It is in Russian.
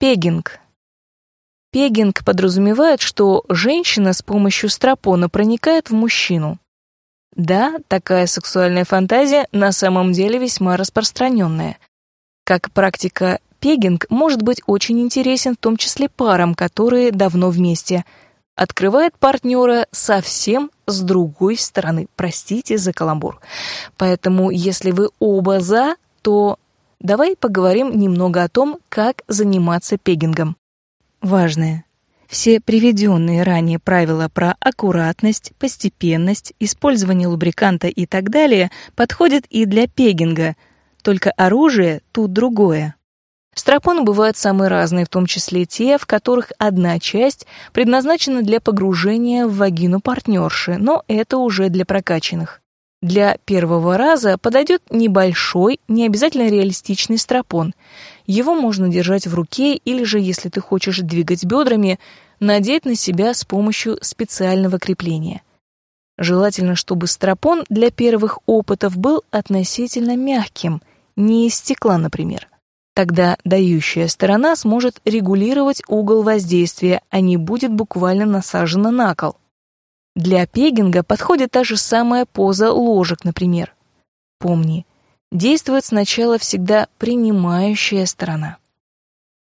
Пегинг. Пегинг подразумевает, что женщина с помощью стропона проникает в мужчину. Да, такая сексуальная фантазия на самом деле весьма распространенная. Как практика, пегинг может быть очень интересен в том числе парам, которые давно вместе. Открывает партнера совсем с другой стороны. Простите за каламбур. Поэтому, если вы оба за, то давай поговорим немного о том, как заниматься пегингом. Важное. Все приведенные ранее правила про аккуратность, постепенность, использование лубриканта и так далее подходят и для пегинга, только оружие тут другое. Стропоны бывают самые разные, в том числе те, в которых одна часть предназначена для погружения в вагину партнерши, но это уже для прокачанных. Для первого раза подойдет небольшой, не обязательно реалистичный стропон. Его можно держать в руке или же, если ты хочешь двигать бедрами, надеть на себя с помощью специального крепления. Желательно, чтобы стропон для первых опытов был относительно мягким, не из стекла, например. Тогда дающая сторона сможет регулировать угол воздействия, а не будет буквально насажена на кол. Для пегинга подходит та же самая поза ложек, например. Помни, действует сначала всегда принимающая сторона.